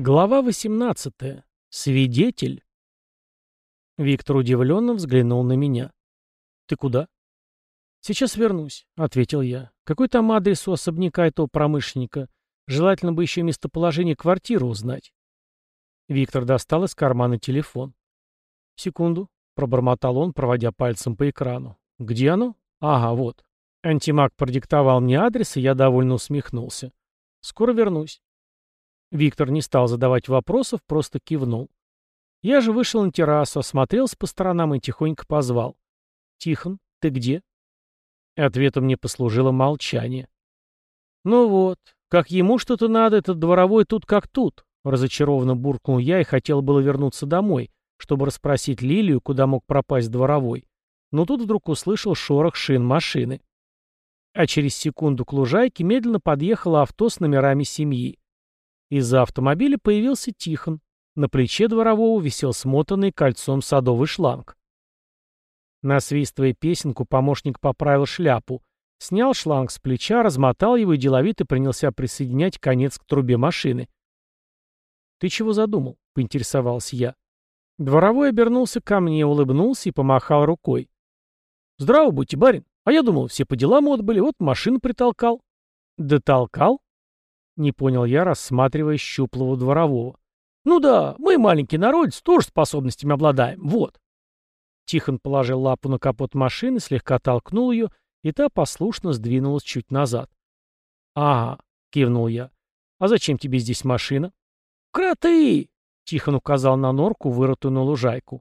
Глава 18. Свидетель. Виктор удивленно взглянул на меня. «Ты куда?» «Сейчас вернусь», — ответил я. «Какой там адрес у особняка этого промышленника? Желательно бы еще местоположение квартиры узнать». Виктор достал из кармана телефон. «Секунду», — пробормотал он, проводя пальцем по экрану. «Где оно? Ага, вот». Антимаг продиктовал мне адрес, и я довольно усмехнулся. «Скоро вернусь». Виктор не стал задавать вопросов, просто кивнул. Я же вышел на террасу, осмотрелся по сторонам и тихонько позвал. «Тихон, ты где?» Ответом мне послужило молчание. «Ну вот, как ему что-то надо, этот дворовой тут как тут», разочарованно буркнул я и хотел было вернуться домой, чтобы расспросить Лилию, куда мог пропасть дворовой. Но тут вдруг услышал шорох шин машины. А через секунду к лужайке медленно подъехало авто с номерами семьи. Из-за автомобиля появился Тихон. На плече дворового висел смотанный кольцом садовый шланг. Насвистывая песенку, помощник поправил шляпу, снял шланг с плеча, размотал его и деловито принялся присоединять конец к трубе машины. «Ты чего задумал?» — поинтересовался я. Дворовой обернулся ко мне, улыбнулся и помахал рукой. «Здраво будьте, барин. А я думал, все по делам отбыли, вот машину притолкал». «Дотолкал?» Не понял я, рассматривая щуплого дворового. «Ну да, мы маленький народец, тоже способностями обладаем. Вот». Тихон положил лапу на капот машины, слегка толкнул ее, и та послушно сдвинулась чуть назад. «Ага», — кивнул я. «А зачем тебе здесь машина?» «Кроты!» — Тихон указал на норку, вырытую на лужайку.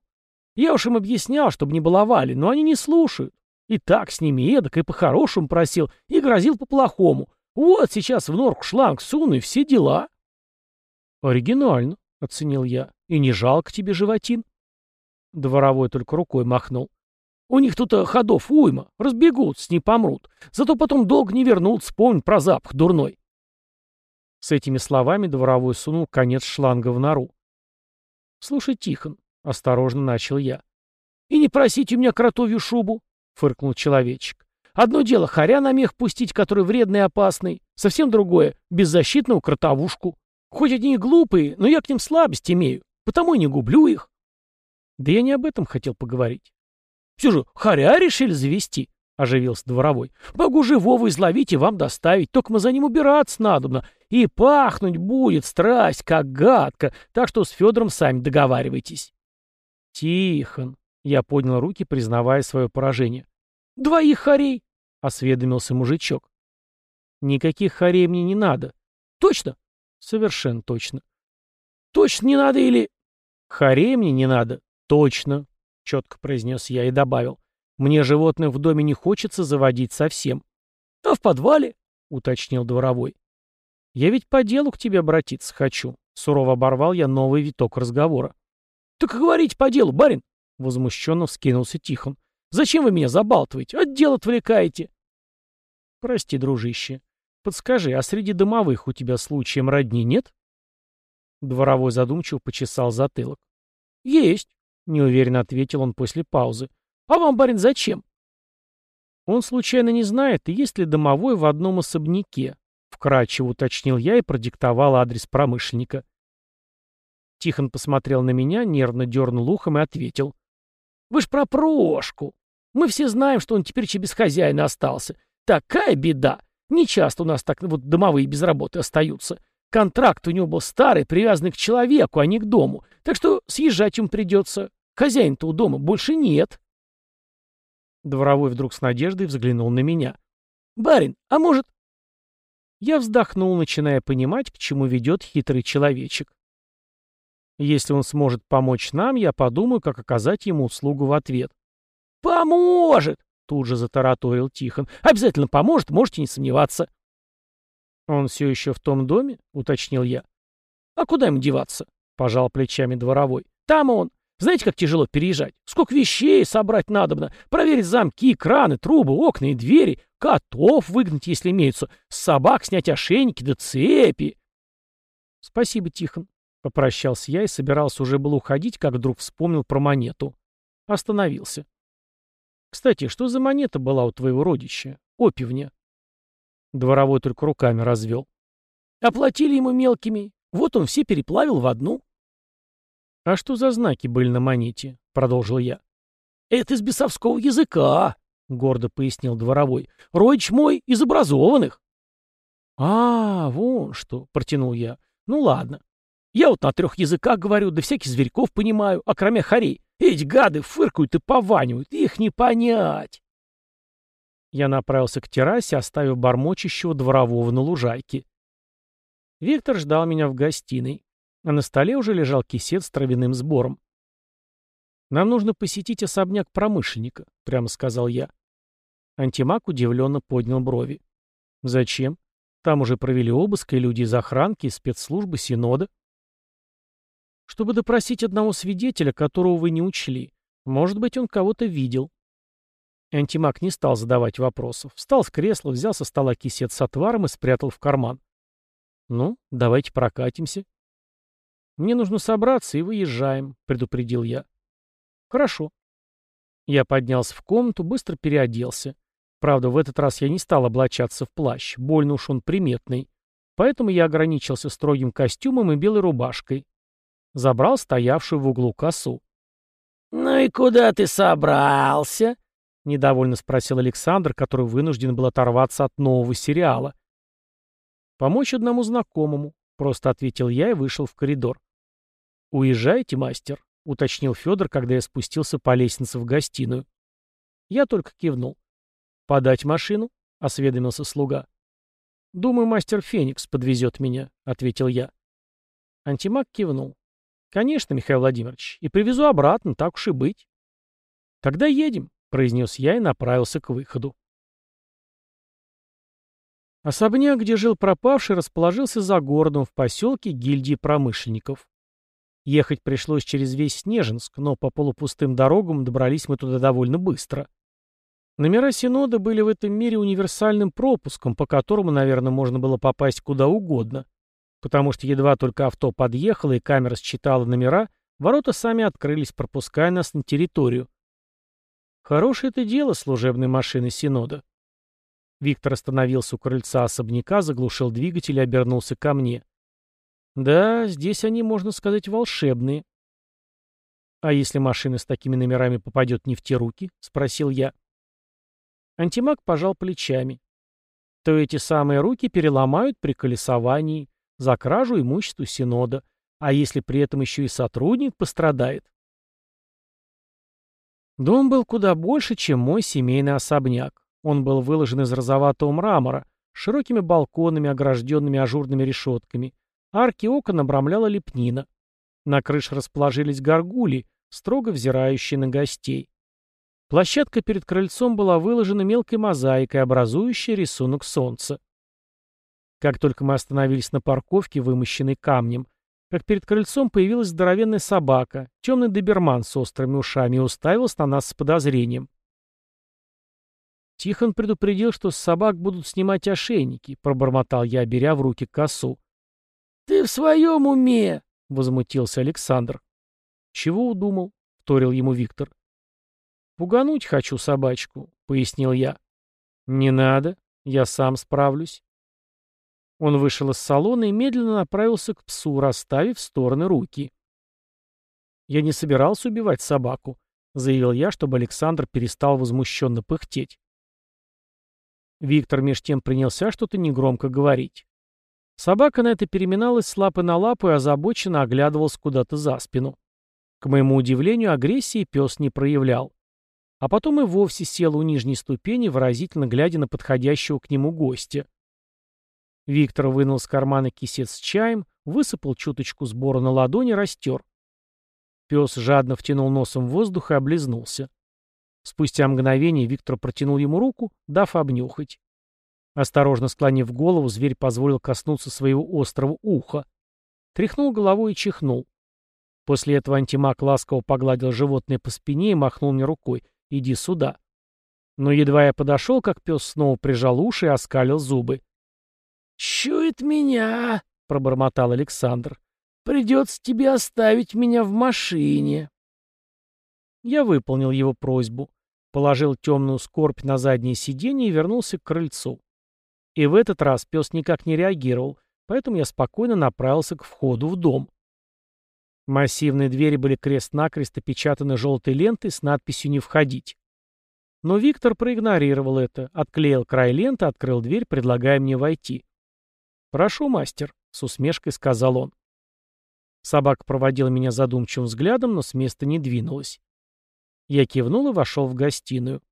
«Я уж им объяснял, чтобы не баловали, но они не слушают. И так с ними эдак, и по-хорошему просил, и грозил по-плохому. Вот сейчас в норку шланг суну и все дела. Оригинально, оценил я. И не жалко тебе животин? Дворовой только рукой махнул. У них тут ходов уйма, разбегутся, не помрут. Зато потом долго не вернутся, помнят про запах дурной. С этими словами дворовой сунул конец шланга в нору. «Слушай, Тихон», — осторожно начал я. «И не просите у меня кротовью шубу», — фыркнул человечек. Одно дело хоря на мех пустить, который вредный и опасный, совсем другое — беззащитную кротовушку. Хоть они и глупые, но я к ним слабость имею, потому и не гублю их. Да я не об этом хотел поговорить. Все же хоря решили завести, — оживился дворовой. Могу живого изловить и вам доставить, только мы за ним убираться надобно. И пахнуть будет страсть, как гадко, так что с Федором сами договаривайтесь. Тихон, — я поднял руки, признавая свое поражение. Двоих хорей, — осведомился мужичок. «Никаких хорей мне не надо». «Точно?» «Совершенно точно». «Точно не надо или...» «Хорей мне не надо». «Точно», — четко произнес я и добавил. «Мне животных в доме не хочется заводить совсем». «А в подвале?» — уточнил дворовой. «Я ведь по делу к тебе обратиться хочу», — сурово оборвал я новый виток разговора. «Так говорите по делу, барин!» — возмущенно вскинулся Тихон. Зачем вы меня забалтываете? От дел отвлекаете. Прости, дружище. Подскажи, а среди домовых у тебя случаем родни нет? Дворовой задумчиво почесал затылок. Есть, неуверенно ответил он после паузы. А вам, барин, зачем? Он случайно не знает, есть ли домовой в одном особняке. Вкратчиво уточнил я и продиктовал адрес промышленника. Тихон посмотрел на меня, нервно дернул ухом и ответил. Вы ж про Прошку. Мы все знаем, что он теперь че без хозяина остался. Такая беда. Не часто у нас так вот домовые без работы остаются. Контракт у него был старый, привязанный к человеку, а не к дому. Так что съезжать им придется. Хозяин-то у дома больше нет. Дворовой вдруг с надеждой взглянул на меня. «Барин, а может...» Я вздохнул, начиная понимать, к чему ведет хитрый человечек. Если он сможет помочь нам, я подумаю, как оказать ему услугу в ответ. «Поможет!» — тут же затараторил Тихон. «Обязательно поможет, можете не сомневаться». «Он все еще в том доме?» — уточнил я. «А куда ему деваться?» — пожал плечами дворовой. «Там он. Знаете, как тяжело переезжать? Сколько вещей собрать надобно. Проверить замки, краны, трубы, окна и двери. Котов выгнать, если имеются. Собак снять ошейники да цепи». «Спасибо, Тихон», Попрощался я и собирался уже был уходить, как вдруг вспомнил про монету. Остановился. «Кстати, что за монета была у твоего родича? Опивня?» Дворовой только руками развел. «Оплатили ему мелкими. Вот он все переплавил в одну. «А что за знаки были на монете?» — продолжил я. «Это из бесовского языка», — гордо пояснил дворовой. «Родич мой из образованных». «А, вон что», — протянул я. «Ну ладно. Я вот на трех языках говорю, да всяких зверьков понимаю, а кроме хорей. Эти гады фыркают и пованивают, их не понять». Я направился к террасе, оставив бормочущего дворового на лужайке. Виктор ждал меня в гостиной, а на столе уже лежал кисет с травяным сбором. «Нам нужно посетить особняк промышленника», — прямо сказал я. Антимаг удивленно поднял брови. «Зачем? Там уже провели обыск и люди из охранки, спецслужбы, Синода». «Чтобы допросить одного свидетеля, которого вы не учли. Может быть, он кого-то видел». Антимаг не стал задавать вопросов. Встал с кресла, взял со стола кисет с отваром и спрятал в карман. «Ну, давайте прокатимся». «Мне нужно собраться и выезжаем», — предупредил я. «Хорошо». Я поднялся в комнату, быстро переоделся. Правда, в этот раз я не стал облачаться в плащ, больно уж он приметный. Поэтому я ограничился строгим костюмом и белой рубашкой. Забрал стоявшую в углу косу. «Ну и куда ты собрался?» — недовольно спросил Александр, который вынужден был оторваться от нового сериала. «Помочь одному знакомому», — просто ответил я и вышел в коридор. «Уезжаете, мастер?» — уточнил Федор, когда я спустился по лестнице в гостиную. Я только кивнул. «Подать машину?» — осведомился слуга. «Думаю, мастер Феникс подвезет меня», — ответил я. Антимаг кивнул. «Конечно, Михаил Владимирович, и привезу обратно, так уж и быть». «Тогда едем», — произнес я и направился к выходу. Особняк, где жил пропавший, расположился за городом в поселке гильдии промышленников. Ехать пришлось через весь Снежинск, но по полупустым дорогам добрались мы туда довольно быстро. Номера Синода были в этом мире универсальным пропуском, по которому, наверное, можно было попасть куда угодно. Потому что едва только авто подъехало и камера считала номера, ворота сами открылись, пропуская нас на территорию. Хорошее это дело служебной машины Синода. Виктор остановился у крыльца особняка, заглушил двигатель и обернулся ко мне. Да, здесь они, можно сказать, волшебные. А если машина с такими номерами попадет не в те руки? Спросил я. Антимаг пожал плечами. То эти самые руки переломают при колесовании, за кражу имущества Синода, а если при этом еще и сотрудник пострадает? Дом был куда больше, чем мой семейный особняк. Он был выложен из розоватого мрамора, широкими балконами, огражденными ажурными решетками. Арки окон обрамляла лепнина. На крыше расположились горгули, строго взирающие на гостей. Площадка перед крыльцом была выложена мелкой мозаикой, образующей рисунок солнца. Как только мы остановились на парковке, вымощенной камнем, как перед крыльцом появилась здоровенная собака, темный доберман с острыми ушами, и уставился на нас с подозрением. Тихон предупредил, что с собак будут снимать ошейники, пробормотал я, беря в руки косу. «Ты в своем уме?» — возмутился Александр. «Чего удумал?» — вторил ему Виктор. «Пугануть хочу собачку», — пояснил я. «Не надо, я сам справлюсь». Он вышел из салона и медленно направился к псу, расставив в стороны руки. «Я не собирался убивать собаку», — заявил я, чтобы Александр перестал возмущенно пыхтеть. Виктор меж тем принялся что-то негромко говорить. Собака на это переминалась с лапы на лапу и озабоченно оглядывалась куда-то за спину. К моему удивлению, агрессии пес не проявлял а потом и вовсе сел у нижней ступени, выразительно глядя на подходящего к нему гостя. Виктор вынул из кармана кисет с чаем, высыпал чуточку сбора на ладони, растер. Пес жадно втянул носом воздух и облизнулся. Спустя мгновение Виктор протянул ему руку, дав обнюхать. Осторожно склонив голову, зверь позволил коснуться своего острого уха. Тряхнул головой и чихнул. После этого антимаг ласково погладил животное по спине и махнул мне рукой. Иди сюда. Но едва я подошел, как пес снова прижал уши и оскалил зубы. «Чует меня!» — пробормотал Александр. «Придется тебе оставить меня в машине». Я выполнил его просьбу, положил темную скорбь на заднее сиденье и вернулся к крыльцу. И в этот раз пес никак не реагировал, поэтому я спокойно направился к входу в дом. Массивные двери были крест-накрест опечатаны желтой лентой с надписью «Не входить». Но Виктор проигнорировал это, отклеил край ленты, открыл дверь, предлагая мне войти. «Прошу, мастер», — с усмешкой сказал он. Собака проводила меня задумчивым взглядом, но с места не двинулась. Я кивнул и вошел в гостиную.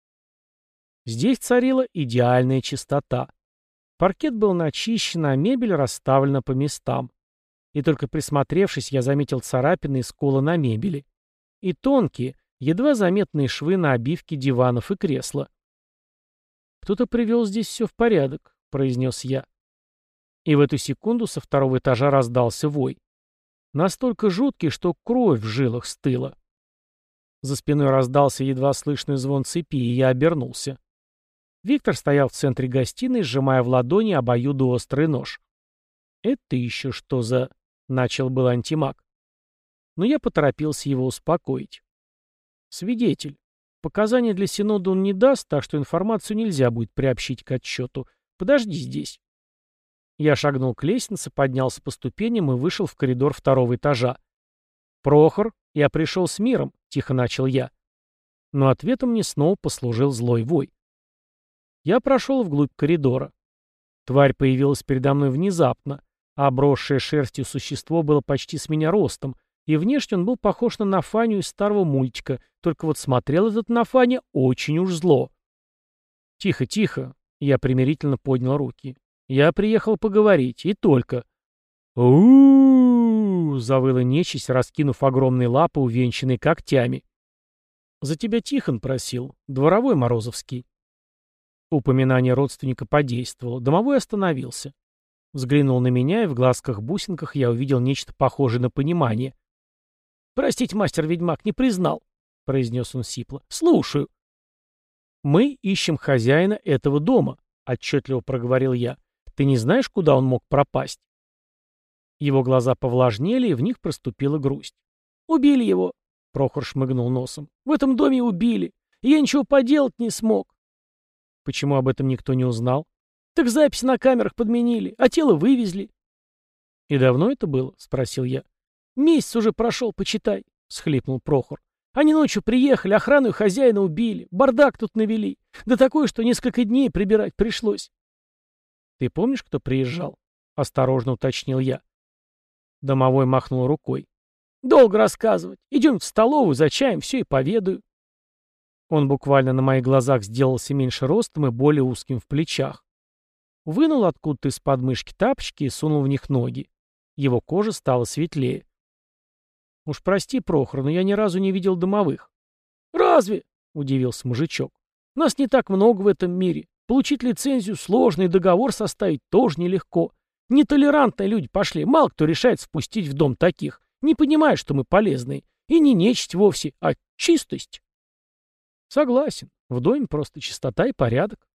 Здесь царила идеальная чистота. Паркет был начищен, а мебель расставлена по местам. И только присмотревшись, я заметил царапины и сколы на мебели. И тонкие, едва заметные швы на обивке диванов и кресла. «Кто-то привел здесь все в порядок», — произнес я. И в эту секунду со второго этажа раздался вой. Настолько жуткий, что кровь в жилах стыла. За спиной раздался едва слышный звон цепи, и я обернулся. Виктор стоял в центре гостиной, сжимая в ладони обоюдоострый нож. «Это еще что за...» — начал был антимаг. Но я поторопился его успокоить. «Свидетель. Показания для Синода он не даст, так что информацию нельзя будет приобщить к отчету. Подожди здесь». Я шагнул к лестнице, поднялся по ступеням и вышел в коридор второго этажа. «Прохор, я пришел с миром», — тихо начал я. Но ответом мне снова послужил злой вой. Я прошел вглубь коридора. Тварь появилась передо мной внезапно, а обросшее шерстью существо было почти с меня ростом, и внешне он был похож на Нафаню из старого мультика, только вот смотрел этот Нафаня очень уж зло. «Тихо, тихо!» — я примирительно поднял руки. «Я приехал поговорить, и только...» у завыла нечисть, раскинув огромные лапы, увенчанные когтями. «За тебя Тихон просил, дворовой Морозовский». Упоминание родственника подействовало. Домовой остановился. Взглянул на меня, и в глазках-бусинках я увидел нечто похожее на понимание. «Простите, мастер-ведьмак, не признал», — произнес он сипло. «Слушаю». «Мы ищем хозяина этого дома», — отчетливо проговорил я. «Ты не знаешь, куда он мог пропасть?» Его глаза повлажнели, и в них проступила грусть. «Убили его», — Прохор шмыгнул носом. «В этом доме убили. я ничего поделать не смог. Почему об этом никто не узнал? Так запись на камерах подменили, а тело вывезли. И давно это было? Спросил я. Месяц уже прошел, почитай, схлипнул Прохор. Они ночью приехали, охрану и хозяина убили, бардак тут навели. Да такое, что несколько дней прибирать пришлось. Ты помнишь, кто приезжал? Осторожно уточнил я. Домовой махнул рукой. Долго рассказывать. Идем в столовую, за чаем, все и поведаю. Он буквально на моих глазах сделался меньше ростом и более узким в плечах. Вынул откуда-то из подмышки тапочки и сунул в них ноги. Его кожа стала светлее. «Уж прости, Прохор, но я ни разу не видел домовых». «Разве?» — удивился мужичок. «Нас не так много в этом мире. Получить лицензию сложно, и договор составить тоже нелегко. Нетолерантные люди пошли, мало кто решает впустить в дом таких, не понимая, что мы полезные. И не нечисть вовсе, а чистость». Согласен. В доме просто чистота и порядок.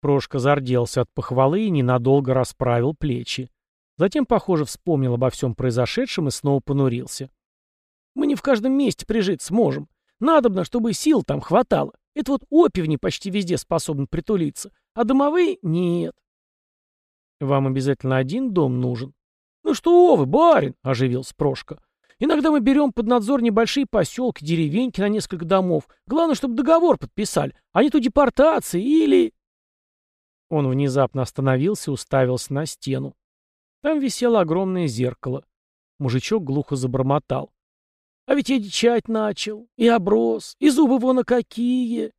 Прошка зарделся от похвалы и ненадолго расправил плечи. Затем, похоже, вспомнил обо всем произошедшем и снова понурился. «Мы не в каждом месте прижить сможем. Надобно, чтобы сил там хватало. Это вот опивни почти везде способны притулиться, а домовые — нет». «Вам обязательно один дом нужен?» «Ну что вы, барин!» — оживился Прошка. Иногда мы берем под надзор небольшие поселки, деревеньки на несколько домов. Главное, чтобы договор подписали, а не то депортации или...» Он внезапно остановился и уставился на стену. Там висело огромное зеркало. Мужичок глухо забормотал. «А ведь я дичать начал, и оброс, и зубы вон какие!»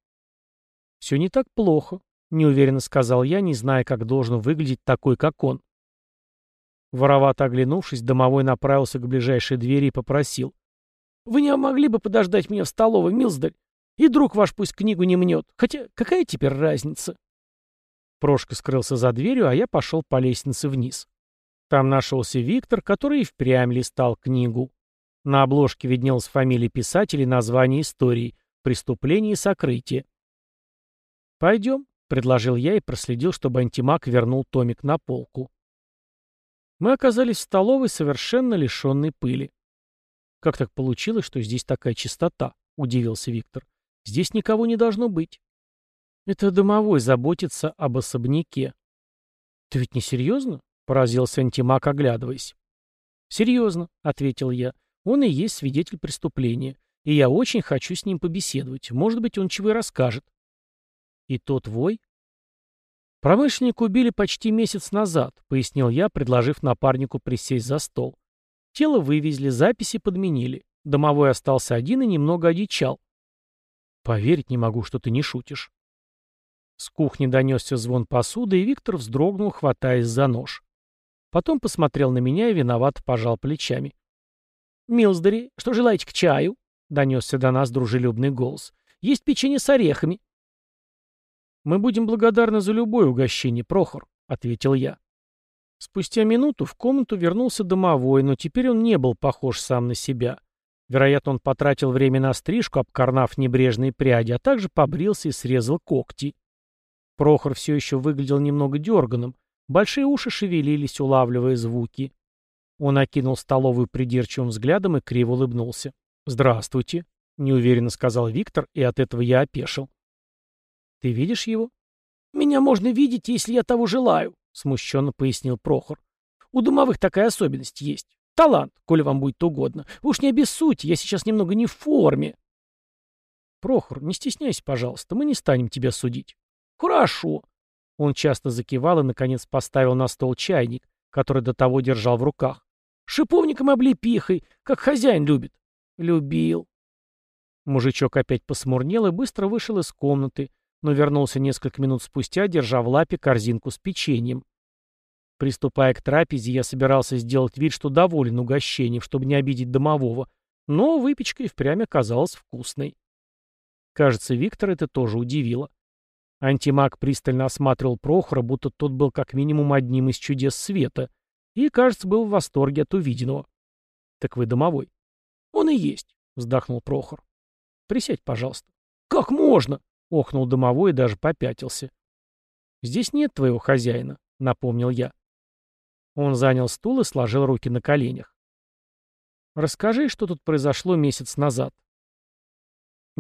«Все не так плохо», — неуверенно сказал я, не зная, как должен выглядеть такой, как он. Воровато оглянувшись, домовой направился к ближайшей двери и попросил. «Вы не могли бы подождать меня в столовой, Милсдаль? И друг ваш пусть книгу не мнет. Хотя какая теперь разница?» Прошка скрылся за дверью, а я пошел по лестнице вниз. Там нашелся Виктор, который и впрямь листал книгу. На обложке виднелась фамилия писателя и название истории «Преступление и сокрытие». «Пойдем», — предложил я и проследил, чтобы антимаг вернул томик на полку. Мы оказались в столовой, совершенно лишенной пыли. «Как так получилось, что здесь такая чистота?» — удивился Виктор. «Здесь никого не должно быть». «Это домовой заботится об особняке». «Ты ведь не серьезно?» — поразился антимаг, оглядываясь. «Серьезно», — ответил я, — «он и есть свидетель преступления, и я очень хочу с ним побеседовать. Может быть, он чего и расскажет». «И тот вой?» «Промышленника убили почти месяц назад», — пояснил я, предложив напарнику присесть за стол. Тело вывезли, записи подменили. Домовой остался один и немного одичал. «Поверить не могу, что ты не шутишь». С кухни донесся звон посуды, и Виктор вздрогнул, хватаясь за нож. Потом посмотрел на меня и виновато пожал плечами. «Милсдери, что желаете к чаю?» — донесся до нас дружелюбный голос. «Есть печенье с орехами». «Мы будем благодарны за любое угощение, Прохор», — ответил я. Спустя минуту в комнату вернулся домовой, но теперь он не был похож сам на себя. Вероятно, он потратил время на стрижку, обкорнав небрежные пряди, а также побрился и срезал когти. Прохор все еще выглядел немного дерганым, Большие уши шевелились, улавливая звуки. Он окинул столовую придирчивым взглядом и криво улыбнулся. «Здравствуйте», — неуверенно сказал Виктор, и от этого я опешил. «Ты видишь его?» «Меня можно видеть, если я того желаю», — смущенно пояснил Прохор. «У домовых такая особенность есть. Талант, коли вам будет угодно. Вы уж не обессудьте, я сейчас немного не в форме». «Прохор, не стесняйся, пожалуйста, мы не станем тебя судить». «Хорошо», он часто закивал и, наконец, поставил на стол чайник, который до того держал в руках. «Шиповником облепихой, как хозяин любит». «Любил». Мужичок опять посмурнел и быстро вышел из комнаты, но вернулся несколько минут спустя, держа в лапе корзинку с печеньем. Приступая к трапезе, я собирался сделать вид, что доволен угощением, чтобы не обидеть домового, но выпечка и впрямь оказалась вкусной. Кажется, Виктор это тоже удивило. Антимаг пристально осматривал Прохора, будто тот был как минимум одним из чудес света, и, кажется, был в восторге от увиденного. «Так вы домовой?» «Он и есть», — вздохнул Прохор. «Присядь, пожалуйста». «Как можно?» — охнул домовой и даже попятился. «Здесь нет твоего хозяина», — напомнил я. Он занял стул и сложил руки на коленях. «Расскажи, что тут произошло месяц назад»,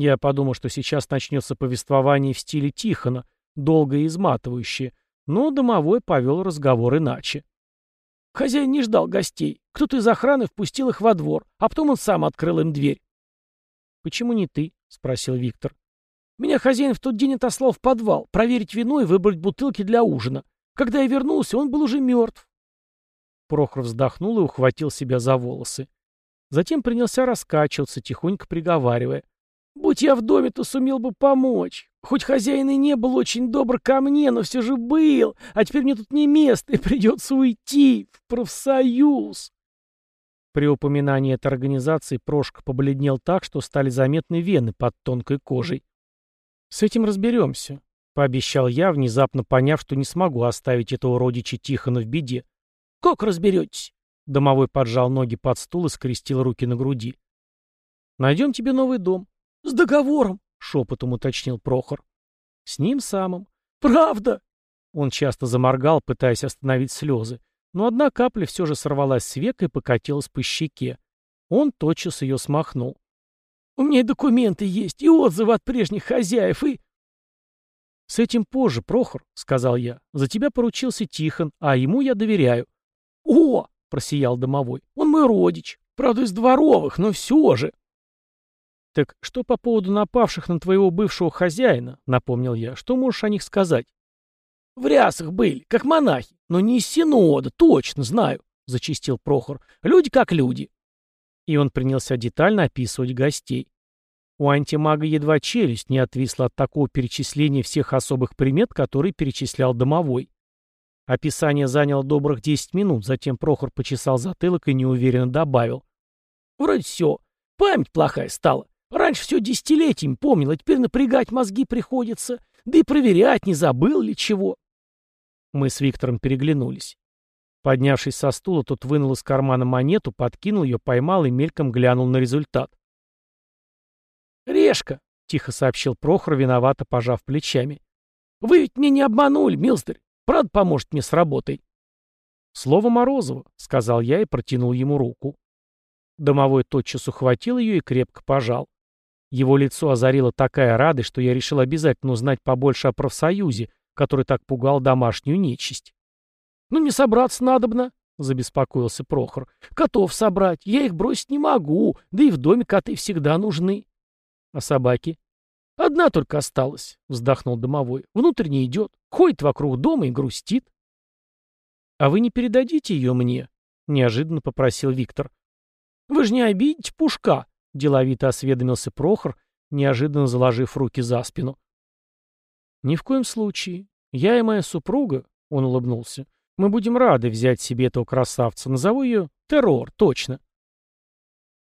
я подумал, что сейчас начнется повествование в стиле Тихона, долгое и изматывающее, но домовой повел разговор иначе. Хозяин не ждал гостей. Кто-то из охраны впустил их во двор, а потом он сам открыл им дверь. «Почему не ты?» — спросил Виктор. «Меня хозяин в тот день отослал в подвал, проверить вино и выбрать бутылки для ужина. Когда я вернулся, он был уже мертв». Прохор вздохнул и ухватил себя за волосы. Затем принялся раскачиваться, тихонько приговаривая. Будь я в доме, то сумел бы помочь. Хоть хозяин и не был очень добр ко мне, но все же был. А теперь мне тут не место, и придется уйти в профсоюз. При упоминании этой организации Прошка побледнел так, что стали заметны вены под тонкой кожей. «С этим разберемся», — пообещал я, внезапно поняв, что не смогу оставить этого родича Тихона в беде. «Как разберетесь?» Домовой поджал ноги под стул и скрестил руки на груди. «Найдем тебе новый дом. «С договором», — шепотом уточнил Прохор. «С ним самым». «Правда?» Он часто заморгал, пытаясь остановить слезы, но одна капля все же сорвалась с века и покатилась по щеке. Он тотчас ее смахнул. «У меня и документы есть, и отзывы от прежних хозяев, и...» «С этим позже, Прохор», — сказал я. «За тебя поручился Тихон, а ему я доверяю». «О!» — просиял домовой. «Он мой родич. Правда, из дворовых, но все же». «Так что по поводу напавших на твоего бывшего хозяина?» — напомнил я. «Что можешь о них сказать?» «В рясах были, как монахи, но не из синода, точно знаю», — зачистил Прохор. «Люди как люди». И он принялся детально описывать гостей. У антимага едва челюсть не отвисла от такого перечисления всех особых примет, которые перечислял домовой. Описание заняло добрых десять минут, затем Прохор почесал затылок и неуверенно добавил. «Вроде все. Память плохая стала. Раньше все десятилетиями помнил, а теперь напрягать мозги приходится. Да и проверять, не забыл ли чего. Мы с Виктором переглянулись. Поднявшись со стула, тот вынул из кармана монету, подкинул ее, поймал и мельком глянул на результат. «Решка!» — тихо сообщил Прохор, виновато пожав плечами. «Вы ведь меня не обманули, Милздарь. Правда поможет мне с работой?» «Слово Морозова», — сказал я и протянул ему руку. Домовой тотчас ухватил ее и крепко пожал. Его лицо озарила такая радость, что я решил обязательно узнать побольше о профсоюзе, который так пугал домашнюю нечисть. «Ну не собраться надобно», — забеспокоился Прохор. «Котов собрать, я их бросить не могу, да и в доме коты всегда нужны». «А собаки?» «Одна только осталась», — вздохнул домовой. «Внутрь не идет, ходит вокруг дома и грустит». «А вы не передадите ее мне?» — неожиданно попросил Виктор. «Вы же не обидите Пушка», — деловито осведомился Прохор, неожиданно заложив руки за спину. «Ни в коем случае. Я и моя супруга», — он улыбнулся, — «мы будем рады взять себе этого красавца. Назову ее Террор, точно».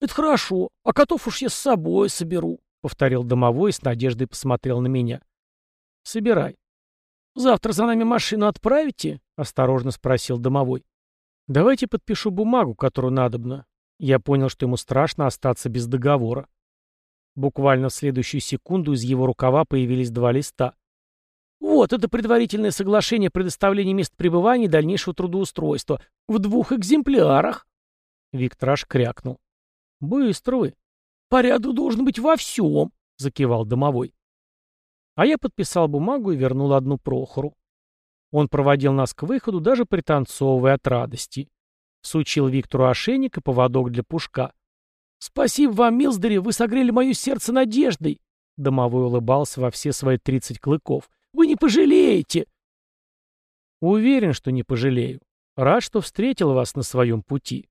«Это хорошо, а котов уж я с собой соберу», — повторил домовой и с надеждой посмотрел на меня. «Собирай». «Завтра за нами машину отправите?» — осторожно спросил домовой. «Давайте подпишу бумагу, которую надобно». Я понял, что ему страшно остаться без договора. Буквально в следующую секунду из его рукава появились два листа. Вот, это предварительное соглашение о предоставлении мест пребывания и дальнейшего трудоустройства. В двух экземплярах. Виктор аж крякнул. Быстро вы. Порядок должен быть во всем, закивал домовой. А я подписал бумагу и вернул одну Прохору. Он проводил нас к выходу, даже пританцовывая от радости. Сучил Виктору ошейник и поводок для пушка. «Спасибо вам, Милсдери, вы согрели мое сердце надеждой!» Домовой улыбался во все свои тридцать клыков. Вы не пожалеете!» «Уверен, что не пожалею. Рад, что встретил вас на своем пути»,